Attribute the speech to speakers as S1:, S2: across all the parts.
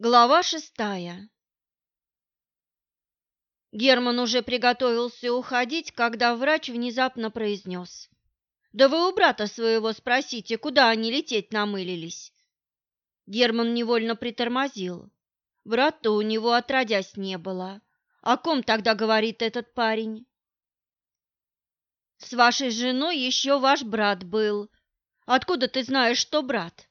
S1: Глава шестая Герман уже приготовился уходить, когда врач внезапно произнес. «Да вы у брата своего спросите, куда они лететь намылились?» Герман невольно притормозил. Брата у него отродясь не было. О ком тогда говорит этот парень? «С вашей женой еще ваш брат был. Откуда ты знаешь, что брат?»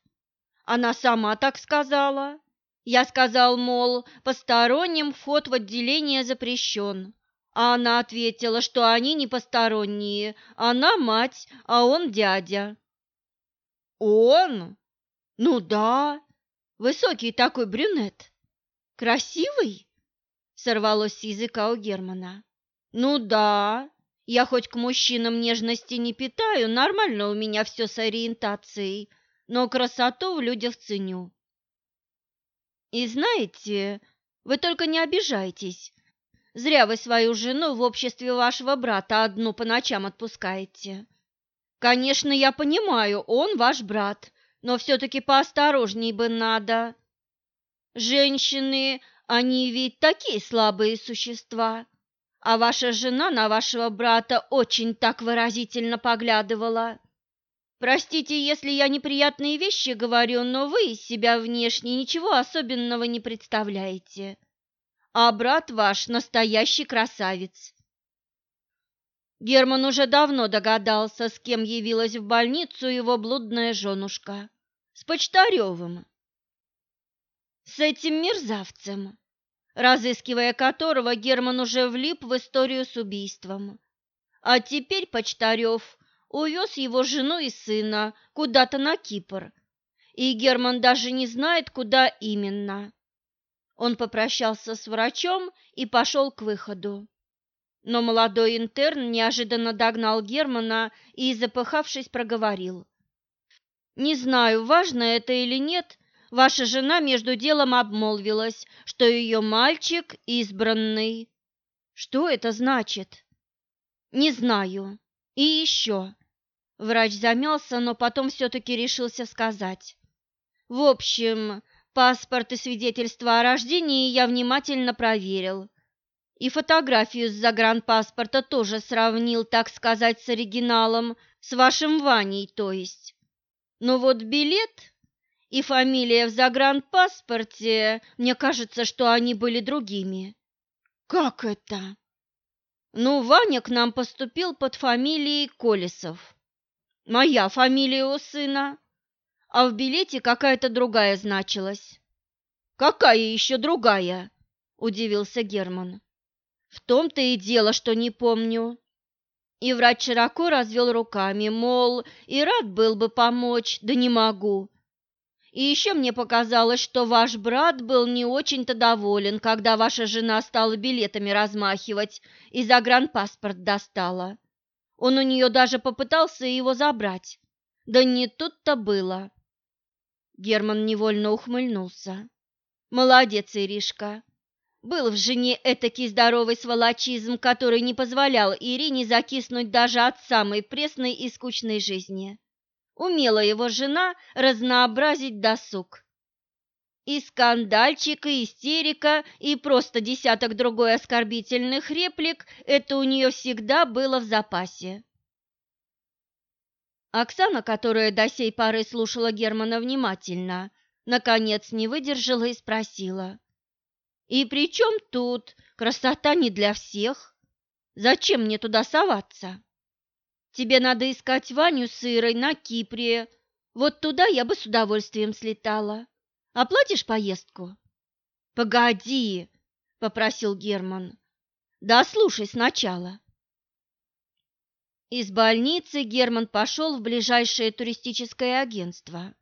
S1: Она сама так сказала. Я сказал, мол, посторонним вход в отделение запрещен. А она ответила, что они не посторонние, она мать, а он дядя. Он? Ну да, высокий такой брюнет. Красивый? Сорвалось с языка у Германа. Ну да, я хоть к мужчинам нежности не питаю, нормально у меня все с ориентацией, но красоту в людях ценю. И знаете, вы только не обижайтесь. Зря вы свою жену в обществе вашего брата одну по ночам отпускаете. Конечно, я понимаю, он ваш брат, но все-таки поосторожней бы надо. Женщины, они ведь такие слабые существа. А ваша жена на вашего брата очень так выразительно поглядывала. Простите, если я неприятные вещи говорю, но вы из себя внешне ничего особенного не представляете. А брат ваш настоящий красавец. Герман уже давно догадался, с кем явилась в больницу его блудная женушка. С Почтаревым. С этим мерзавцем, разыскивая которого Герман уже влип в историю с убийством. А теперь Почтарев увез его жену и сына куда-то на Кипр, и Герман даже не знает, куда именно. Он попрощался с врачом и пошел к выходу. Но молодой интерн неожиданно догнал Германа и, запыхавшись, проговорил. «Не знаю, важно это или нет, ваша жена между делом обмолвилась, что ее мальчик избранный». «Что это значит?» «Не знаю. И еще. Врач замялся, но потом все-таки решился сказать. В общем, паспорт и свидетельство о рождении я внимательно проверил. И фотографию с загранпаспорта тоже сравнил, так сказать, с оригиналом, с вашим Ваней, то есть. Но вот билет и фамилия в загранпаспорте, мне кажется, что они были другими. Как это? Ну, Ваня к нам поступил под фамилией Колесов. Моя фамилия у сына, а в билете какая-то другая значилась. Какая еще другая? Удивился Герман. В том-то и дело, что не помню. И врач широко развел руками, мол, и рад был бы помочь, да не могу. И еще мне показалось, что ваш брат был не очень-то доволен, когда ваша жена стала билетами размахивать и загранпаспорт достала. Он у нее даже попытался его забрать. Да не тут-то было. Герман невольно ухмыльнулся. Молодец, Иришка. Был в жене этакий здоровый сволочизм, который не позволял Ирине закиснуть даже от самой пресной и скучной жизни умела его жена разнообразить досуг. И скандальчик, и истерика, и просто десяток другой оскорбительных реплик – это у нее всегда было в запасе. Оксана, которая до сей поры слушала Германа внимательно, наконец не выдержала и спросила. «И при чем тут? Красота не для всех. Зачем мне туда соваться?» Тебе надо искать Ваню с Ирой на Кипре. Вот туда я бы с удовольствием слетала. Оплатишь поездку? Погоди, попросил Герман. Да слушай сначала. Из больницы Герман пошел в ближайшее туристическое агентство.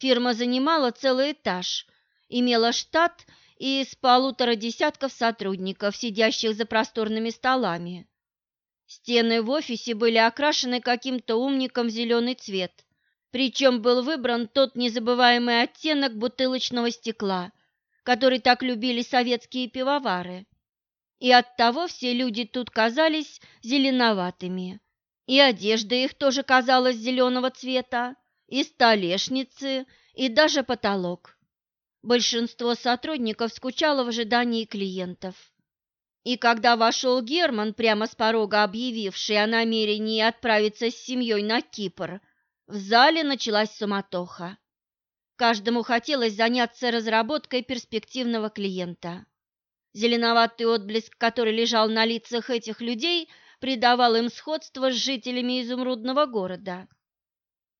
S1: Фирма занимала целый этаж, имела штат из полутора десятков сотрудников, сидящих за просторными столами. Стены в офисе были окрашены каким-то умником в зеленый цвет, причем был выбран тот незабываемый оттенок бутылочного стекла, который так любили советские пивовары. И оттого все люди тут казались зеленоватыми. И одежда их тоже казалась зеленого цвета, и столешницы, и даже потолок. Большинство сотрудников скучало в ожидании клиентов. И когда вошел Герман, прямо с порога объявивший о намерении отправиться с семьей на Кипр, в зале началась суматоха. Каждому хотелось заняться разработкой перспективного клиента. Зеленоватый отблеск, который лежал на лицах этих людей, придавал им сходство с жителями изумрудного города.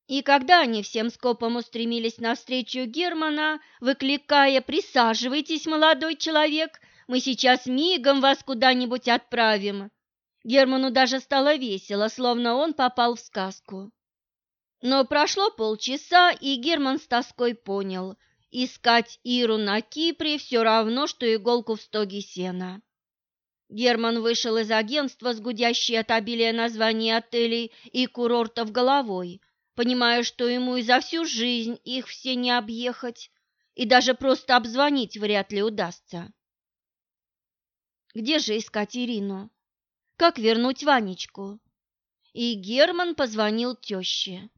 S1: И когда они всем скопом устремились навстречу Германа, выкликая «Присаживайтесь, молодой человек!», мы сейчас мигом вас куда-нибудь отправим. Герману даже стало весело, словно он попал в сказку. Но прошло полчаса, и Герман с тоской понял, искать Иру на Кипре все равно, что иголку в стоге сена. Герман вышел из агентства с гудящей от обилия названий отелей и курортов головой, понимая, что ему и за всю жизнь их все не объехать, и даже просто обзвонить вряд ли удастся. Где же искать Ирину? Как вернуть Ванечку? И Герман позвонил теще.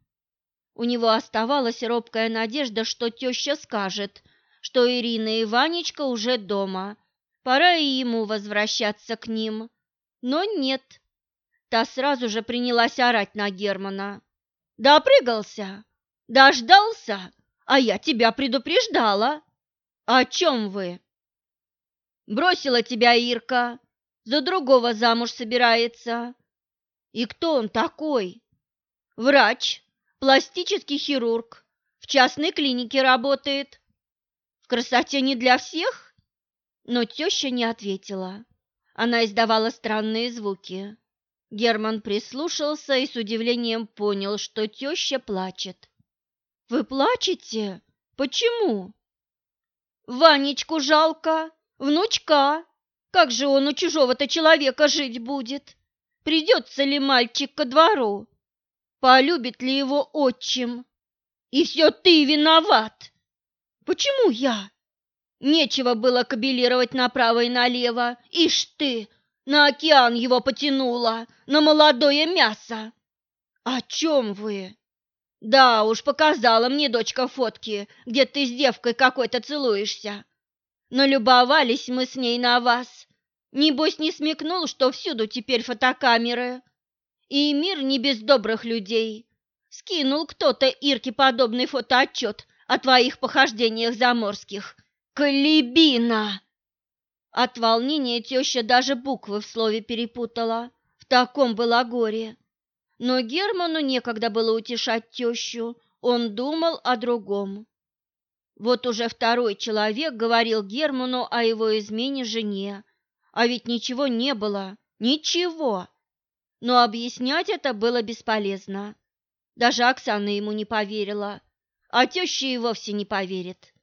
S1: У него оставалась робкая надежда, что теща скажет, что Ирина и Ванечка уже дома, пора и ему возвращаться к ним. Но нет. Та сразу же принялась орать на Германа. «Допрыгался? Дождался? А я тебя предупреждала!» «О чем вы?» Бросила тебя Ирка, за другого замуж собирается. И кто он такой? Врач, пластический хирург, в частной клинике работает. В красоте не для всех? Но теща не ответила. Она издавала странные звуки. Герман прислушался и с удивлением понял, что теща плачет. «Вы плачете? Почему?» «Ванечку жалко!» Внучка, как же он у чужого-то человека жить будет? Придется ли мальчик ко двору? Полюбит ли его отчим? И все ты виноват. Почему я? Нечего было кабелировать направо и налево. Ишь ты, на океан его потянуло, на молодое мясо. О чем вы? Да уж, показала мне дочка фотки, где ты с девкой какой-то целуешься. Но любовались мы с ней на вас. Небось не смекнул, что всюду теперь фотокамеры. И мир не без добрых людей. Скинул кто-то Ирке подобный фотоотчет о твоих похождениях заморских. Колебина! От волнения теща даже буквы в слове перепутала. В таком было горе. Но Герману некогда было утешать тещу, он думал о другом. Вот уже второй человек говорил Герману о его измене жене, а ведь ничего не было, ничего. Но объяснять это было бесполезно. Даже Оксана ему не поверила, а теща и вовсе не поверит.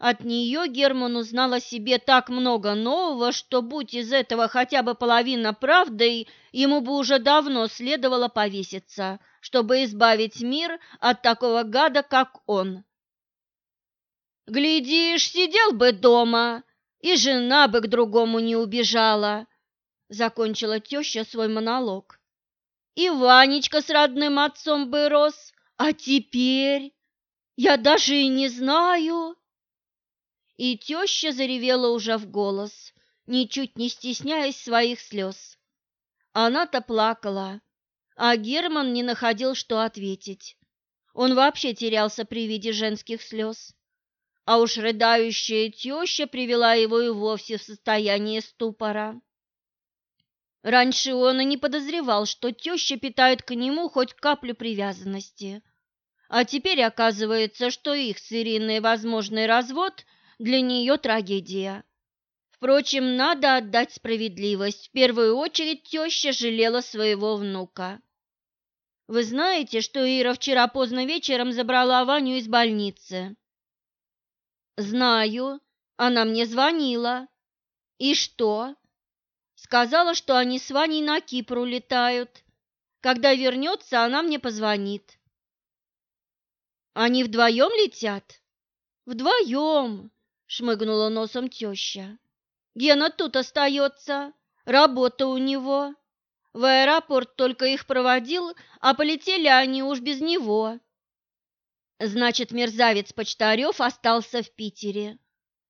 S1: От нее Герман узнал о себе так много нового, что, будь из этого хотя бы половина правдой, ему бы уже давно следовало повеситься, чтобы избавить мир от такого гада, как он. Глядишь, сидел бы дома, и жена бы к другому не убежала, закончила теща свой монолог. И Ванечка с родным отцом бы рос, а теперь я даже и не знаю. И теща заревела уже в голос, ничуть не стесняясь своих слез. Она-то плакала, а Герман не находил, что ответить. Он вообще терялся при виде женских слез а уж рыдающая теща привела его и вовсе в состояние ступора. Раньше он и не подозревал, что теща питает к нему хоть каплю привязанности. А теперь оказывается, что их с Ириной возможный развод для нее трагедия. Впрочем, надо отдать справедливость. В первую очередь теща жалела своего внука. Вы знаете, что Ира вчера поздно вечером забрала Ваню из больницы? Знаю, она мне звонила. И что? Сказала, что они с Ваней на Кипр улетают. Когда вернется, она мне позвонит. Они вдвоем летят? Вдвоем, шмыгнула носом теща. Гена тут остается, работа у него. В аэропорт только их проводил, а полетели они уж без него. Значит, мерзавец Почтарев остался в Питере.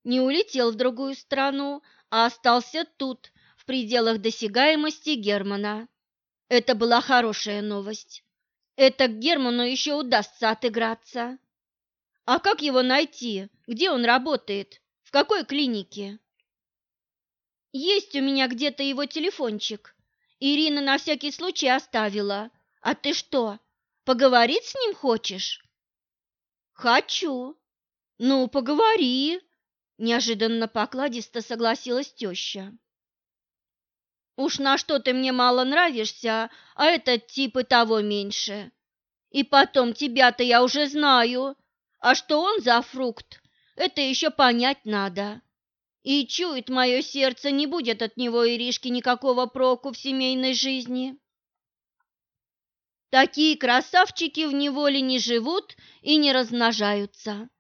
S1: Не улетел в другую страну, а остался тут, пределах досягаемости Германа. Это была хорошая новость. Это к Герману еще удастся отыграться. А как его найти? Где он работает? В какой клинике? Есть у меня где-то его телефончик. Ирина на всякий случай оставила. А ты что, поговорить с ним хочешь? Хочу. Ну, поговори, неожиданно покладисто согласилась теща. Уж на что ты мне мало нравишься, а этот тип и того меньше. И потом тебя-то я уже знаю, а что он за фрукт, это еще понять надо. И чует мое сердце, не будет от него Иришки никакого проку в семейной жизни. Такие красавчики в неволе не живут и не размножаются.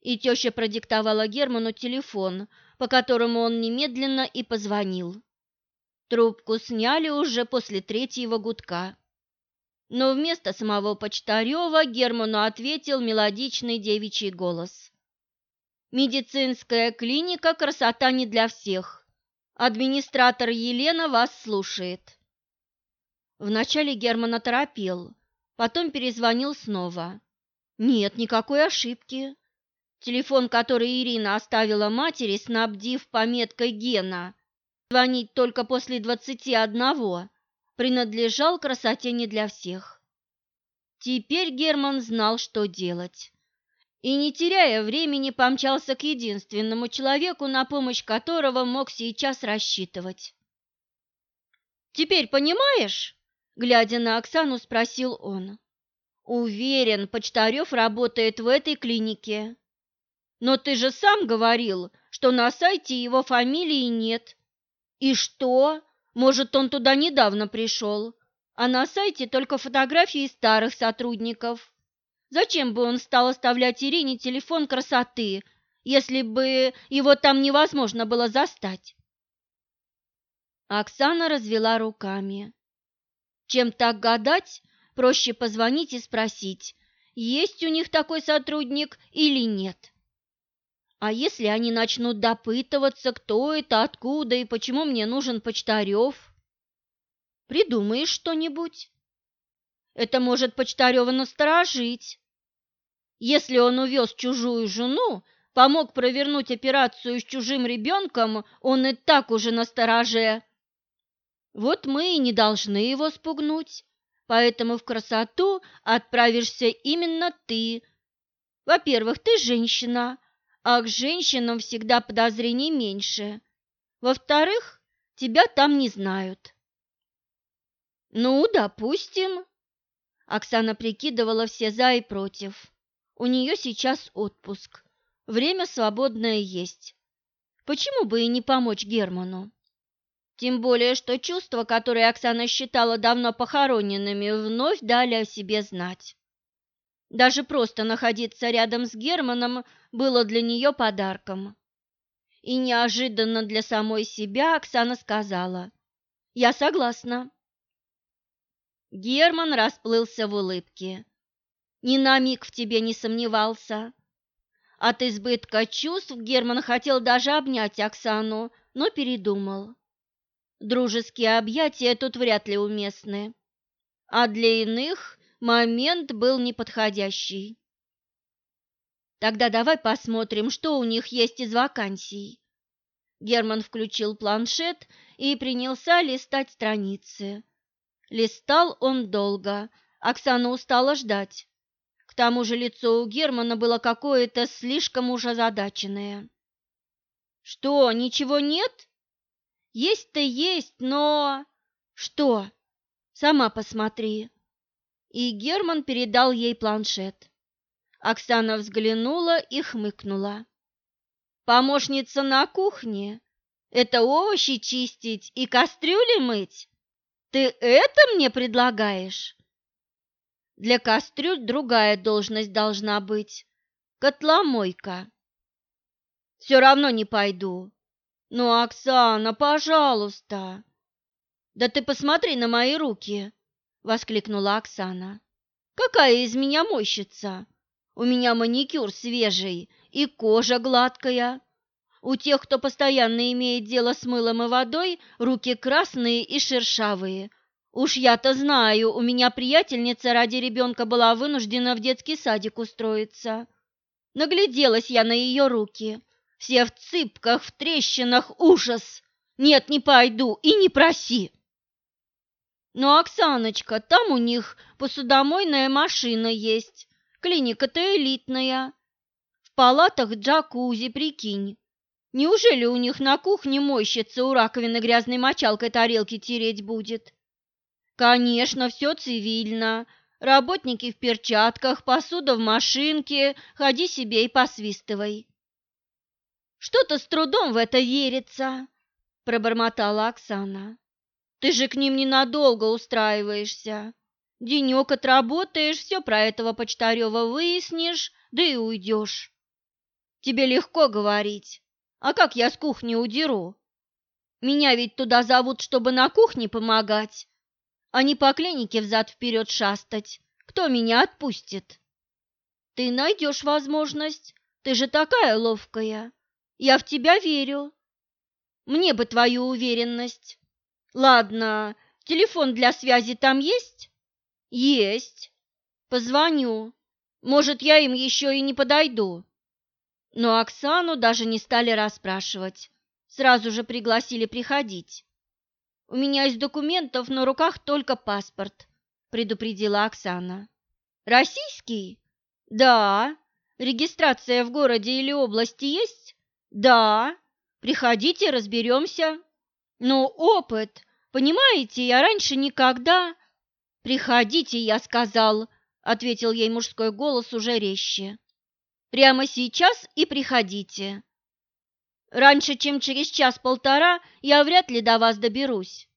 S1: И теща продиктовала Герману телефон, по которому он немедленно и позвонил. Трубку сняли уже после третьего гудка. Но вместо самого Почтарева Герману ответил мелодичный девичий голос. «Медицинская клиника «Красота не для всех». Администратор Елена вас слушает». Вначале Герман оторопел, потом перезвонил снова. Нет, никакой ошибки. Телефон, который Ирина оставила матери, снабдив пометкой «Гена», звонить только после двадцати одного, принадлежал красоте не для всех. Теперь Герман знал, что делать. И, не теряя времени, помчался к единственному человеку, на помощь которого мог сейчас рассчитывать. «Теперь понимаешь?» Глядя на Оксану, спросил он. Уверен, Почтарев работает в этой клинике. Но ты же сам говорил, что на сайте его фамилии нет. И что? Может, он туда недавно пришел, а на сайте только фотографии старых сотрудников. Зачем бы он стал оставлять Ирине телефон красоты, если бы его там невозможно было застать? Оксана развела руками. Чем так гадать, проще позвонить и спросить, есть у них такой сотрудник или нет. А если они начнут допытываться, кто это, откуда и почему мне нужен Почтарев? Придумаешь что-нибудь. Это может Почтарева насторожить. Если он увез чужую жену, помог провернуть операцию с чужим ребенком, он и так уже настороже. Вот мы и не должны его спугнуть, поэтому в красоту отправишься именно ты. Во-первых, ты женщина, а к женщинам всегда подозрений меньше. Во-вторых, тебя там не знают. Ну, допустим. Оксана прикидывала все за и против. У нее сейчас отпуск. Время свободное есть. Почему бы и не помочь Герману? Тем более, что чувства, которые Оксана считала давно похороненными, вновь дали о себе знать. Даже просто находиться рядом с Германом было для нее подарком. И неожиданно для самой себя Оксана сказала «Я согласна». Герман расплылся в улыбке. Ни на миг в тебе не сомневался. От избытка чувств Герман хотел даже обнять Оксану, но передумал. Дружеские объятия тут вряд ли уместны, а для иных момент был неподходящий. Тогда давай посмотрим, что у них есть из вакансий. Герман включил планшет и принялся листать страницы. Листал он долго, Оксана устала ждать. К тому же лицо у Германа было какое-то слишком уж озадаченное. «Что, ничего нет?» Есть-то есть, но... Что? Сама посмотри. И Герман передал ей планшет. Оксана взглянула и хмыкнула. Помощница на кухне? Это овощи чистить и кастрюли мыть? Ты это мне предлагаешь? Для кастрюль другая должность должна быть. Котломойка. Все равно не пойду. «Ну, Оксана, пожалуйста!» «Да ты посмотри на мои руки!» — воскликнула Оксана. «Какая из меня мойщица? У меня маникюр свежий и кожа гладкая. У тех, кто постоянно имеет дело с мылом и водой, руки красные и шершавые. Уж я-то знаю, у меня приятельница ради ребенка была вынуждена в детский садик устроиться. Нагляделась я на ее руки. Все в цыпках, в трещинах, ужас. Нет, не пойду и не проси. Но, Оксаночка, там у них посудомойная машина есть. Клиника-то элитная. В палатах джакузи, прикинь. Неужели у них на кухне мойщица у раковины грязной мочалкой тарелки тереть будет? Конечно, все цивильно. Работники в перчатках, посуда в машинке, ходи себе и посвистывай. Что-то с трудом в это верится, пробормотала Оксана. Ты же к ним ненадолго устраиваешься. Денек отработаешь, все про этого Почтарева выяснишь, да и уйдешь. Тебе легко говорить. А как я с кухни удеру? Меня ведь туда зовут, чтобы на кухне помогать, а не по клинике взад-вперед шастать. Кто меня отпустит? Ты найдешь возможность. Ты же такая ловкая. Я в тебя верю. Мне бы твою уверенность. Ладно, телефон для связи там есть? Есть. Позвоню. Может, я им еще и не подойду. Но Оксану даже не стали расспрашивать. Сразу же пригласили приходить. У меня из документов на руках только паспорт, предупредила Оксана. Российский? Да. Регистрация в городе или области есть? Да. Приходите, разберемся. Но опыт, понимаете, я раньше никогда... Приходите, я сказал, ответил ей мужской голос уже резче. Прямо сейчас и приходите. Раньше, чем через час-полтора, я вряд ли до вас доберусь.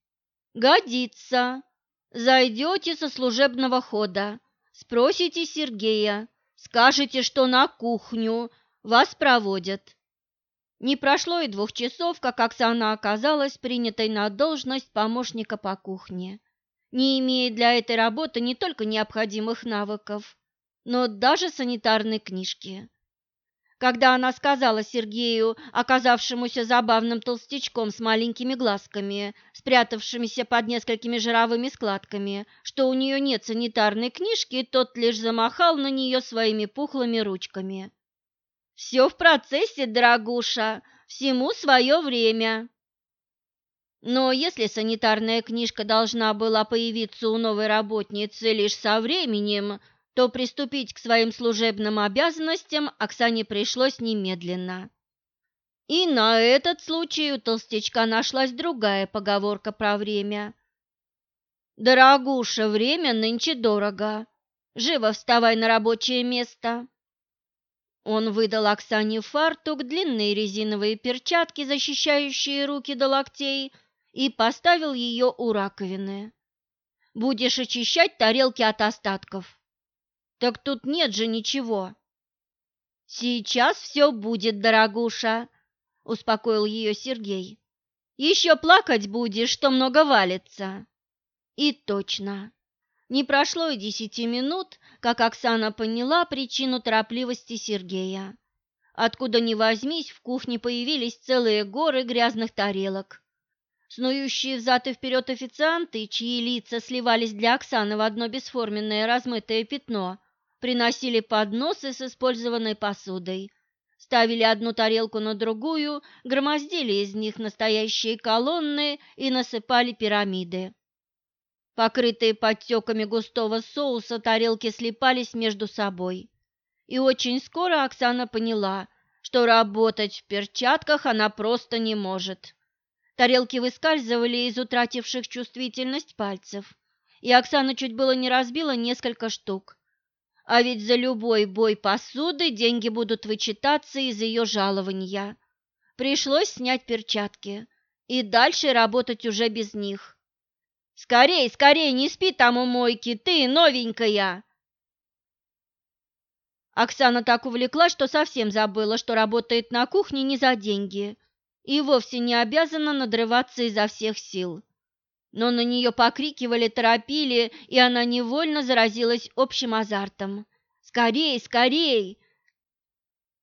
S1: Годится. Зайдете со служебного хода, спросите Сергея, скажете, что на кухню, вас проводят. Не прошло и двух часов, как Оксана оказалась принятой на должность помощника по кухне, не имея для этой работы не только необходимых навыков, но даже санитарной книжки. Когда она сказала Сергею, оказавшемуся забавным толстячком с маленькими глазками, спрятавшимися под несколькими жировыми складками, что у нее нет санитарной книжки, тот лишь замахал на нее своими пухлыми ручками. Все в процессе, дорогуша, всему свое время. Но если санитарная книжка должна была появиться у новой работницы лишь со временем, то приступить к своим служебным обязанностям Оксане пришлось немедленно. И на этот случай у толстячка нашлась другая поговорка про время. «Дорогуша, время нынче дорого. Живо вставай на рабочее место!» Он выдал Оксане фартук, длинные резиновые перчатки, защищающие руки до локтей, и поставил ее у раковины. «Будешь очищать тарелки от остатков». «Так тут нет же ничего». «Сейчас все будет, дорогуша», — успокоил ее Сергей. «Еще плакать будешь, что много валится». И точно. Не прошло и десяти минут, как Оксана поняла причину торопливости Сергея. Откуда ни возьмись, в кухне появились целые горы грязных тарелок. Снующие взад и вперед официанты, чьи лица сливались для Оксаны в одно бесформенное размытое пятно, приносили подносы с использованной посудой, ставили одну тарелку на другую, громоздили из них настоящие колонны и насыпали пирамиды. Покрытые подтеками густого соуса тарелки слипались между собой. И очень скоро Оксана поняла, что работать в перчатках она просто не может. Тарелки выскальзывали из утративших чувствительность пальцев, и Оксана чуть было не разбила несколько штук. А ведь за любой бой посуды деньги будут вычитаться из ее жалования. Пришлось снять перчатки и дальше работать уже без них. Скорей, скорей, не спи там у мойки, ты новенькая!» Оксана так увлеклась, что совсем забыла, что работает на кухне не за деньги и вовсе не обязана надрываться изо всех сил. Но на нее покрикивали, торопили, и она невольно заразилась общим азартом. Скорей, скорей!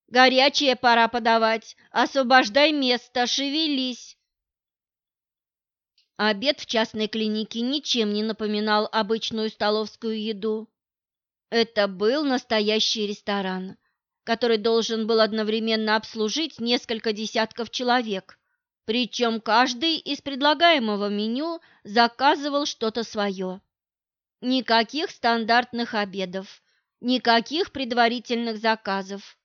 S1: Горячее пора подавать. Освобождай место, шевелись. Обед в частной клинике ничем не напоминал обычную столовскую еду. Это был настоящий ресторан, который должен был одновременно обслужить несколько десятков человек, причем каждый из предлагаемого меню заказывал что-то свое. Никаких стандартных обедов, никаких предварительных заказов.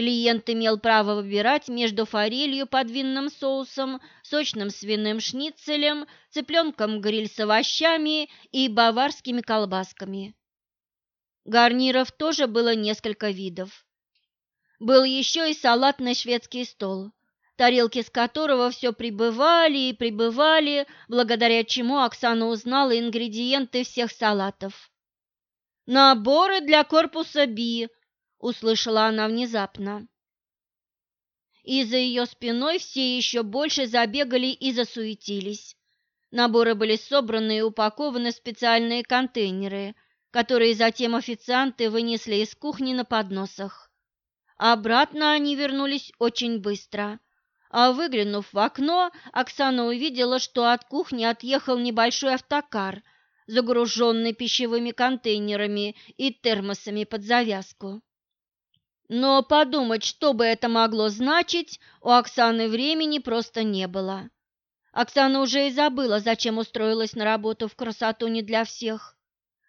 S1: Клиент имел право выбирать между форелью под винным соусом, сочным свиным шницелем, цыпленком гриль с овощами и баварскими колбасками. Гарниров тоже было несколько видов. Был еще и салатный шведский стол, тарелки с которого все прибывали и прибывали, благодаря чему Оксана узнала ингредиенты всех салатов. «Наборы для корпуса Би», услышала она внезапно. И за ее спиной все еще больше забегали и засуетились. Наборы были собраны и упакованы в специальные контейнеры, которые затем официанты вынесли из кухни на подносах. Обратно они вернулись очень быстро. А выглянув в окно, Оксана увидела, что от кухни отъехал небольшой автокар, загруженный пищевыми контейнерами и термосами под завязку. Но подумать, что бы это могло значить, у Оксаны времени просто не было. Оксана уже и забыла, зачем устроилась на работу в красоту не для всех.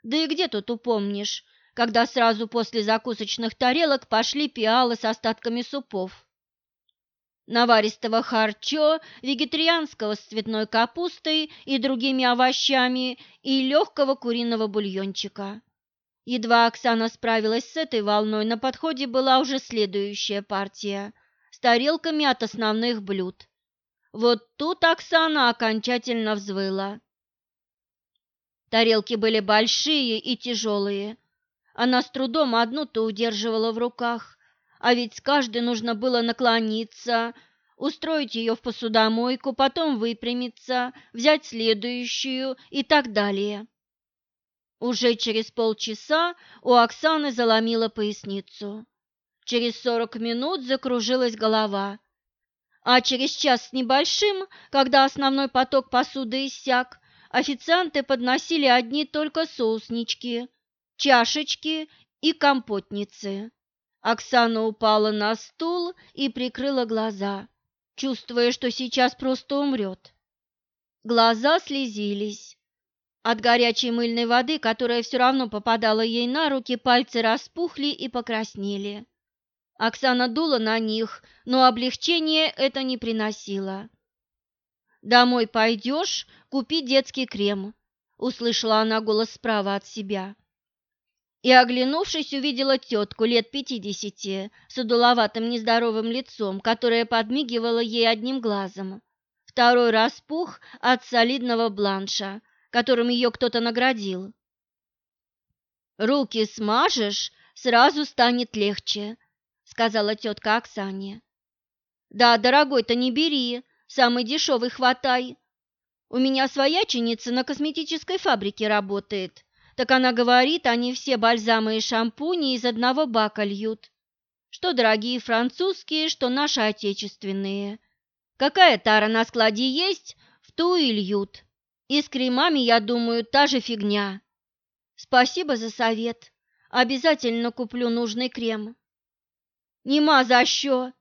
S1: Да и где тут упомнишь, когда сразу после закусочных тарелок пошли пиалы с остатками супов. Наваристого харчо, вегетарианского с цветной капустой и другими овощами и легкого куриного бульончика. Едва Оксана справилась с этой волной, на подходе была уже следующая партия с тарелками от основных блюд. Вот тут Оксана окончательно взвыла. Тарелки были большие и тяжелые. Она с трудом одну-то удерживала в руках, а ведь с каждой нужно было наклониться, устроить ее в посудомойку, потом выпрямиться, взять следующую и так далее. Уже через полчаса у Оксаны заломила поясницу. Через сорок минут закружилась голова. А через час с небольшим, когда основной поток посуды иссяк, официанты подносили одни только соуснички, чашечки и компотницы. Оксана упала на стул и прикрыла глаза, чувствуя, что сейчас просто умрет. Глаза слезились. От горячей мыльной воды, которая все равно попадала ей на руки, пальцы распухли и покраснели. Оксана дула на них, но облегчение это не приносило. «Домой пойдешь, купи детский крем», — услышала она голос справа от себя. И, оглянувшись, увидела тетку лет пятидесяти с удуловатым нездоровым лицом, которая подмигивала ей одним глазом. Второй распух от солидного бланша, которым ее кто-то наградил. «Руки смажешь, сразу станет легче», — сказала тетка Оксане. «Да, дорогой-то не бери, самый дешевый хватай. У меня свояченица на косметической фабрике работает, так она говорит, они все бальзамы и шампуни из одного бака льют. Что дорогие французские, что наши отечественные. Какая тара на складе есть, в ту и льют. И с кремами, я думаю, та же фигня. Спасибо за совет. Обязательно куплю нужный крем. Нема за що,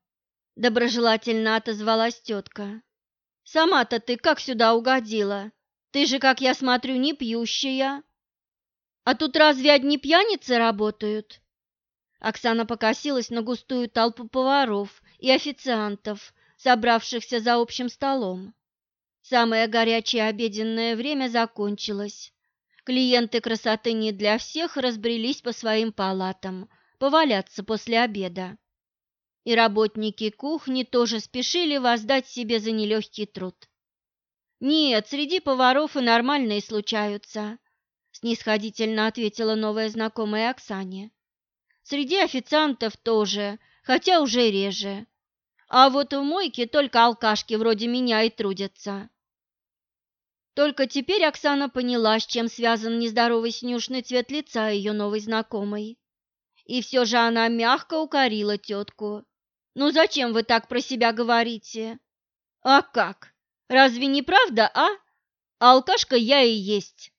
S1: доброжелательно отозвалась тетка. Сама-то ты как сюда угодила? Ты же, как я смотрю, не пьющая. А тут разве одни пьяницы работают? Оксана покосилась на густую толпу поваров и официантов, собравшихся за общим столом. Самое горячее обеденное время закончилось. Клиенты красоты не для всех разбрелись по своим палатам, поваляться после обеда. И работники кухни тоже спешили воздать себе за нелегкий труд. «Нет, среди поваров и нормальные случаются», – снисходительно ответила новая знакомая Оксане. «Среди официантов тоже, хотя уже реже. А вот в мойке только алкашки вроде меня и трудятся. Только теперь Оксана поняла, с чем связан нездоровый снюшный цвет лица ее новой знакомой. И все же она мягко укорила тетку. «Ну зачем вы так про себя говорите?» «А как? Разве не правда, а? Алкашка я и есть».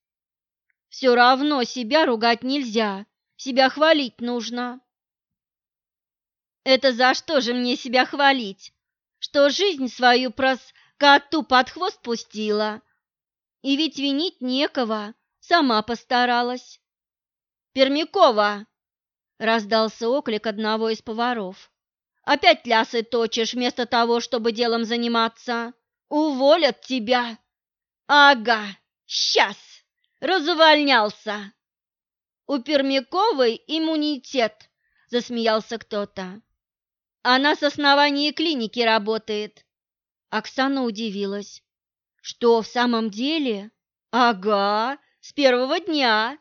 S1: «Все равно себя ругать нельзя, себя хвалить нужно». «Это за что же мне себя хвалить? Что жизнь свою прос коту под хвост пустила? И ведь винить некого, сама постаралась». «Пермякова!» Раздался оклик одного из поваров. Опять лясы точишь вместо того, чтобы делом заниматься. Уволят тебя. Ага, сейчас. Развольнялся. У Пермяковой иммунитет, засмеялся кто-то. Она с основания клиники работает. Оксана удивилась. Что, в самом деле? Ага, с первого дня.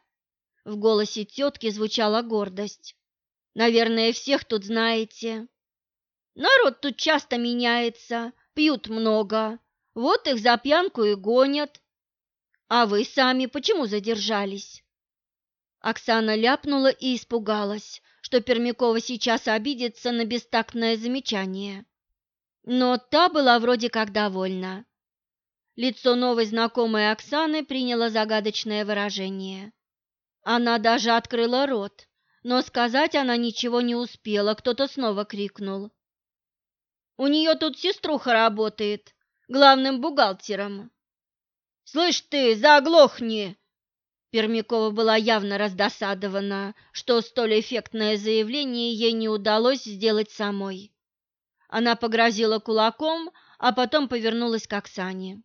S1: В голосе тетки звучала гордость. Наверное, всех тут знаете. Народ тут часто меняется, пьют много. Вот их за пьянку и гонят. А вы сами почему задержались? Оксана ляпнула и испугалась, что Пермякова сейчас обидится на бестактное замечание. Но та была вроде как довольна. Лицо новой знакомой Оксаны приняло загадочное выражение. Она даже открыла рот, но сказать она ничего не успела, кто-то снова крикнул. «У нее тут сеструха работает, главным бухгалтером». «Слышь ты, заглохни!» Пермякова была явно раздосадована, что столь эффектное заявление ей не удалось сделать самой. Она погрозила кулаком, а потом повернулась к Оксане.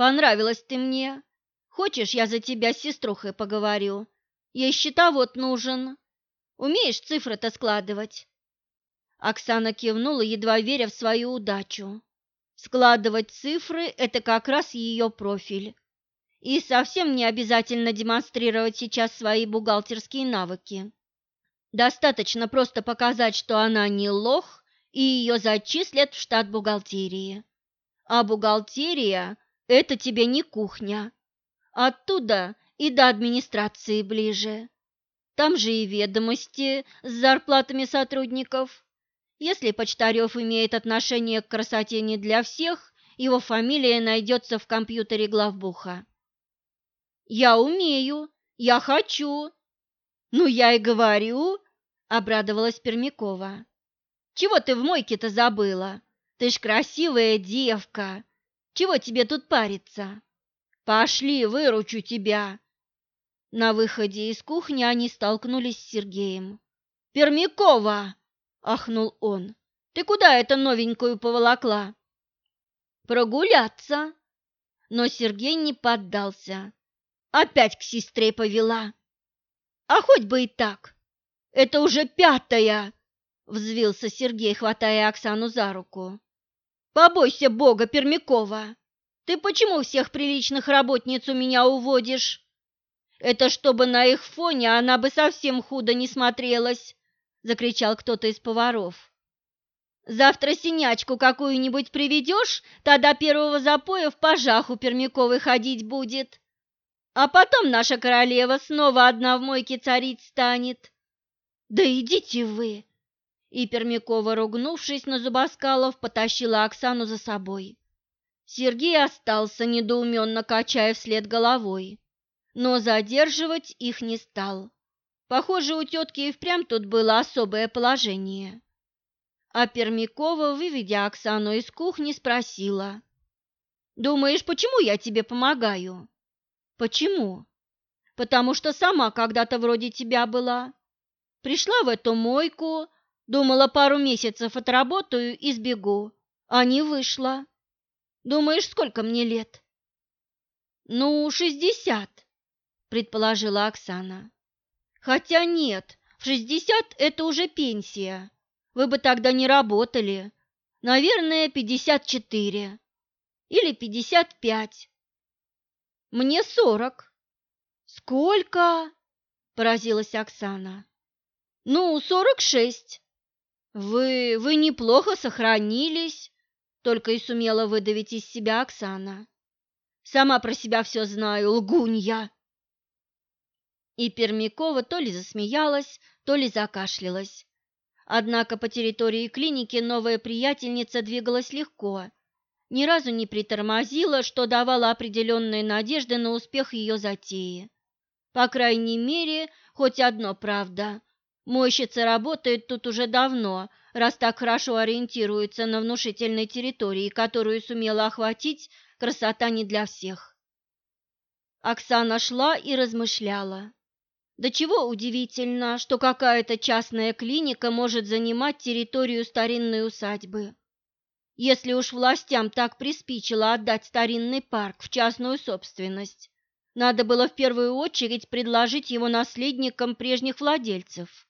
S1: «Понравилась ты мне, Хочешь, я за тебя с сеструхой поговорю? Ей счетовод нужен. Умеешь цифры-то складывать?» Оксана кивнула, едва веря в свою удачу. Складывать цифры – это как раз ее профиль. И совсем не обязательно демонстрировать сейчас свои бухгалтерские навыки. Достаточно просто показать, что она не лох, и ее зачислят в штат бухгалтерии. А бухгалтерия – это тебе не кухня, Оттуда и до администрации ближе. Там же и ведомости с зарплатами сотрудников. Если Почтарев имеет отношение к красоте не для всех, его фамилия найдется в компьютере главбуха. «Я умею, я хочу». «Ну, я и говорю», — обрадовалась Пермякова. «Чего ты в мойке-то забыла? Ты ж красивая девка. Чего тебе тут париться?» Пошли, выручу тебя. На выходе из кухни они столкнулись с Сергеем. Пермякова, ахнул он. Ты куда это новенькую поволокла? Прогуляться. Но Сергей не поддался. Опять к сестре повела. А хоть бы и так. Это уже пятая, взвился Сергей, хватая Оксану за руку. Побойся Бога, Пермякова. Ты почему всех приличных работниц у меня уводишь? Это чтобы на их фоне она бы совсем худо не смотрелась, закричал кто-то из поваров. Завтра синячку какую-нибудь приведешь, тогда первого запоя в пажах у Пермяковой ходить будет. А потом наша королева снова одна в мойке царить станет. Да идите вы! И Пермякова, ругнувшись на Зубаскалов, потащила Оксану за собой. Сергей остался, недоуменно качая вслед головой, но задерживать их не стал. Похоже, у тетки и впрямь тут было особое положение. А Пермякова, выведя Оксану из кухни, спросила. «Думаешь, почему я тебе помогаю?» «Почему?» «Потому что сама когда-то вроде тебя была. Пришла в эту мойку, думала, пару месяцев отработаю и сбегу, а не вышла. Думаешь, сколько мне лет? Ну, шестьдесят, предположила Оксана. Хотя нет, в шестьдесят это уже пенсия. Вы бы тогда не работали. Наверное, пятьдесят четыре или пятьдесят пять. Мне сорок. Сколько? поразилась Оксана. Ну, сорок шесть. Вы вы неплохо сохранились. Только и сумела выдавить из себя Оксана. Сама про себя все знаю, лгунья. И Пермякова то ли засмеялась, то ли закашлялась. Однако по территории клиники новая приятельница двигалась легко, ни разу не притормозила, что давало определенные надежды на успех ее затеи. По крайней мере, хоть одно правда. Мойщица работает тут уже давно, раз так хорошо ориентируется на внушительной территории, которую сумела охватить красота не для всех. Оксана шла и размышляла. До чего удивительно, что какая-то частная клиника может занимать территорию старинной усадьбы. Если уж властям так приспичило отдать старинный парк в частную собственность, надо было в первую очередь предложить его наследникам прежних владельцев.